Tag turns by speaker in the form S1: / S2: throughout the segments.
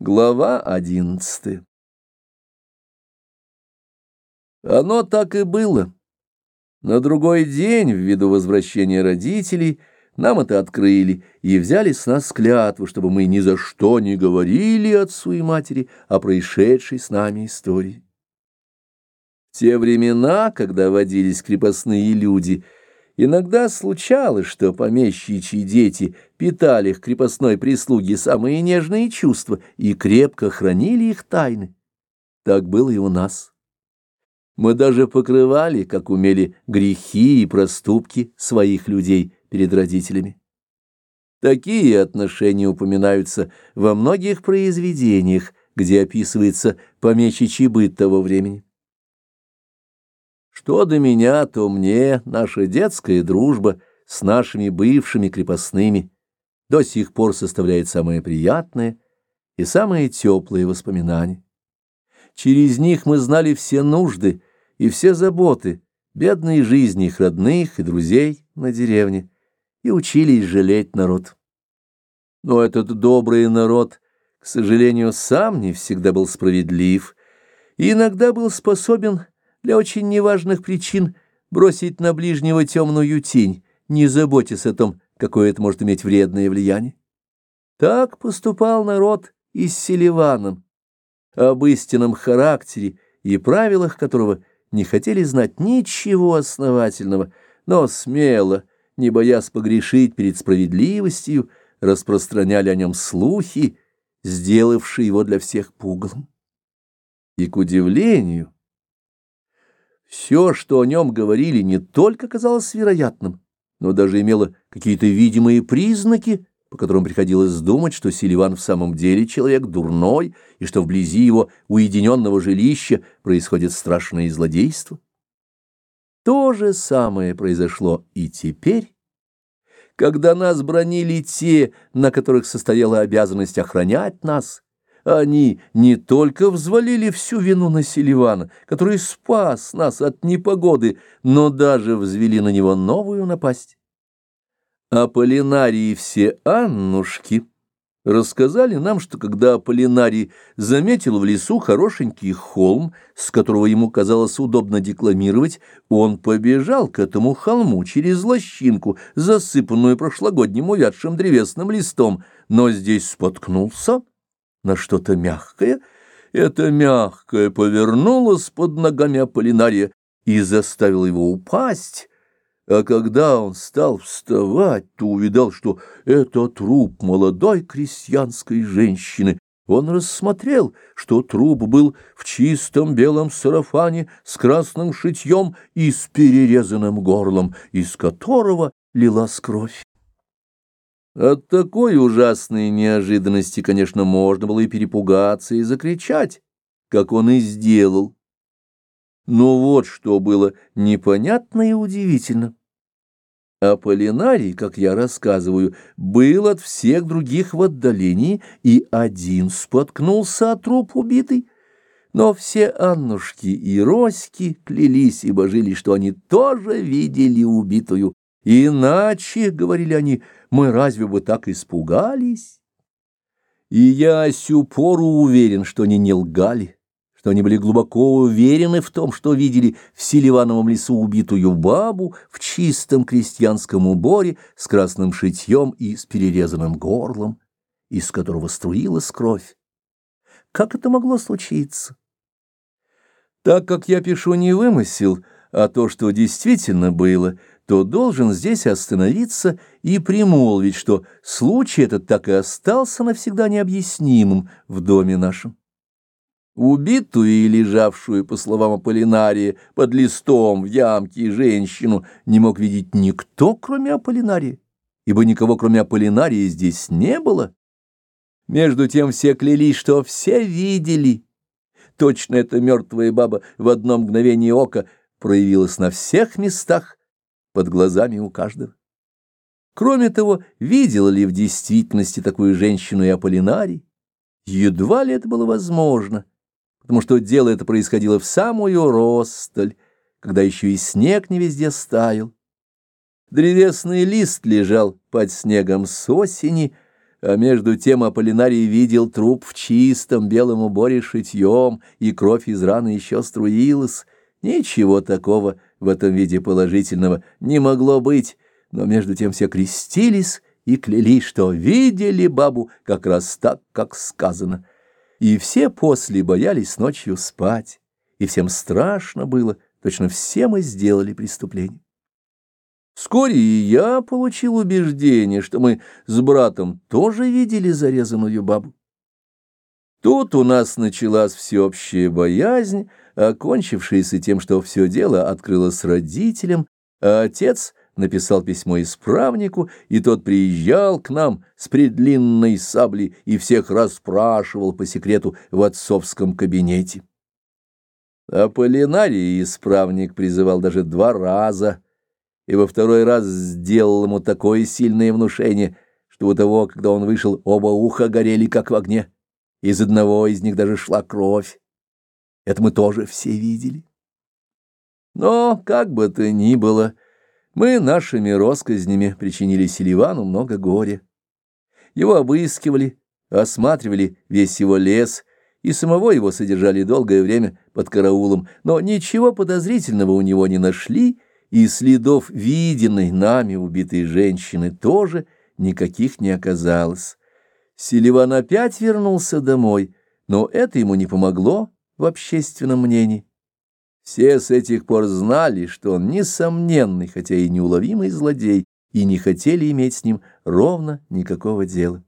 S1: Глава одиннадцатая Оно так и было. На другой день, ввиду возвращения родителей, нам это открыли и взяли с нас клятву, чтобы мы ни за что не говорили отцу и матери о происшедшей с нами истории. В те времена, когда водились крепостные люди — Иногда случалось, что помещичьи дети питали к крепостной прислуге самые нежные чувства и крепко хранили их тайны. Так было и у нас. Мы даже покрывали, как умели, грехи и проступки своих людей перед родителями. Такие отношения упоминаются во многих произведениях, где описывается помещичий быт того времени. Что до меня, то мне наша детская дружба с нашими бывшими крепостными до сих пор составляет самое приятное и самые теплые воспоминания. Через них мы знали все нужды и все заботы, бедной жизни их родных и друзей на деревне, и учились жалеть народ. Но этот добрый народ, к сожалению, сам не всегда был справедлив и иногда был способен для очень неважных причин бросить на ближнего темную тень, не заботясь о том, какое это может иметь вредное влияние. Так поступал народ и с Селиваном, об истинном характере и правилах которого не хотели знать ничего основательного, но смело, не боясь погрешить перед справедливостью, распространяли о нем слухи, сделавшие его для всех пугалом. И, к удивлению, все, что о нем говорили, не только казалось вероятным, но даже имело какие-то видимые признаки, по которым приходилось думать, что Селиван в самом деле человек дурной, и что вблизи его уединенного жилища происходит страшное злодейство. То же самое произошло и теперь, когда нас бронили те, на которых состояла обязанность охранять нас, они не только взвалили всю вину на Селивана, который спас нас от непогоды, но даже взвели на него новую напасть. Аполлинарии все Аннушки рассказали нам, что когда Аполлинарий заметил в лесу хорошенький холм, с которого ему казалось удобно декламировать, он побежал к этому холму через лощинку, засыпанную прошлогодним увядшим древесным листом, но здесь споткнулся на что-то мягкое, это мягкое повернулось под ногами Аполлинария и заставило его упасть, а когда он стал вставать, то увидал, что это труп молодой крестьянской женщины. Он рассмотрел, что труп был в чистом белом сарафане с красным шитьем и с перерезанным горлом, из которого лилась кровь. От такой ужасной неожиданности, конечно, можно было и перепугаться, и закричать, как он и сделал. Но вот что было непонятно и удивительно. Аполлинарий, как я рассказываю, был от всех других в отдалении, и один споткнулся от труп убитый. Но все Аннушки и Роськи клялись и божили, что они тоже видели убитую. Иначе, — говорили они, — мы разве бы так испугались? И я сю пору уверен, что они не лгали, что они были глубоко уверены в том, что видели в Селивановом лесу убитую бабу в чистом крестьянском уборе с красным шитьем и с перерезанным горлом, из которого струилась кровь. Как это могло случиться? Так как я пишу не вымысел, а то, что действительно было, то должен здесь остановиться и примолвить, что случай этот так и остался навсегда необъяснимым в доме нашем. Убитую и лежавшую, по словам Аполлинария, под листом в ямке женщину не мог видеть никто, кроме Аполлинария, ибо никого, кроме Аполлинария, здесь не было. Между тем все клялись, что все видели. Точно эта мертвая баба в одно мгновение ока проявилась на всех местах, под глазами у каждого. Кроме того, видел ли в действительности такую женщину и Аполлинарий? Едва ли это было возможно, потому что дело это происходило в самую росталь, когда еще и снег не везде стаял. Древесный лист лежал под снегом с осени, а между тем Аполлинарий видел труп в чистом белом уборе шитьем, и кровь из раны еще струилась. Ничего такого в этом виде положительного не могло быть, но между тем все крестились и клялись, что видели бабу как раз так, как сказано. И все после боялись ночью спать, и всем страшно было, точно все мы сделали преступление. Вскоре и я получил убеждение, что мы с братом тоже видели зарезанную бабу. Тут у нас началась всеобщая боязнь, окончившаяся тем, что все дело открылось родителям, а отец написал письмо исправнику, и тот приезжал к нам с предлинной саблей и всех расспрашивал по секрету в отцовском кабинете. Аполлинарий исправник призывал даже два раза — и во второй раз сделал ему такое сильное внушение, что у того, когда он вышел, оба уха горели, как в огне. Из одного из них даже шла кровь. Это мы тоже все видели. Но, как бы то ни было, мы нашими росказнями причинили Селивану много горя. Его обыскивали, осматривали весь его лес, и самого его содержали долгое время под караулом, но ничего подозрительного у него не нашли, и следов виденной нами убитой женщины тоже никаких не оказалось. Селиван опять вернулся домой, но это ему не помогло в общественном мнении. Все с этих пор знали, что он несомненный, хотя и неуловимый злодей, и не хотели иметь с ним ровно никакого дела.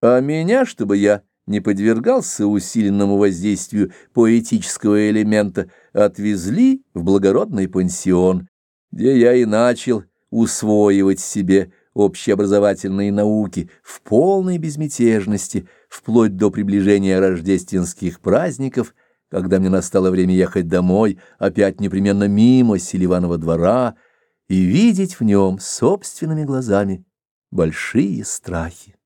S1: А меня, чтобы я не подвергался усиленному воздействию поэтического элемента, отвезли в благородный пансион, где я и начал усвоивать себе общеобразовательные науки в полной безмятежности, вплоть до приближения рождественских праздников, когда мне настало время ехать домой, опять непременно мимо Селиванова двора, и видеть в нем собственными глазами большие страхи.